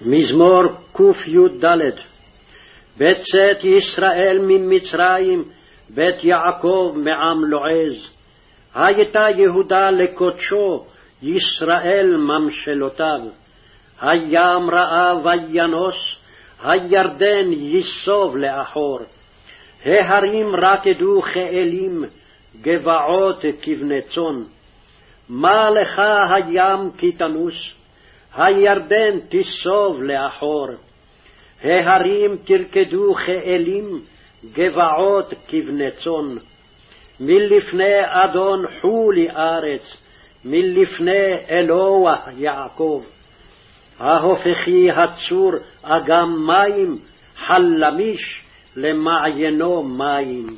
מזמור קי"ד בצאת ישראל ממצרים, בית יעקב מעם לועז. הייתה יהודה לקודשו, ישראל ממשלותיו. הים ראה וינוס, הירדן ייסוב לאחור. ההרים רקדו כאלים, גבעות כבני צאן. מה לך הים כי תנוס? הירדן תיסוב לאחור. ההרים תרקדו כאלים, גבעות כבני צאן. מלפני אדון חולי ארץ, מלפני אלוה יעקב. ההופכי הצור אגם מים, חלמיש למעיינו מים.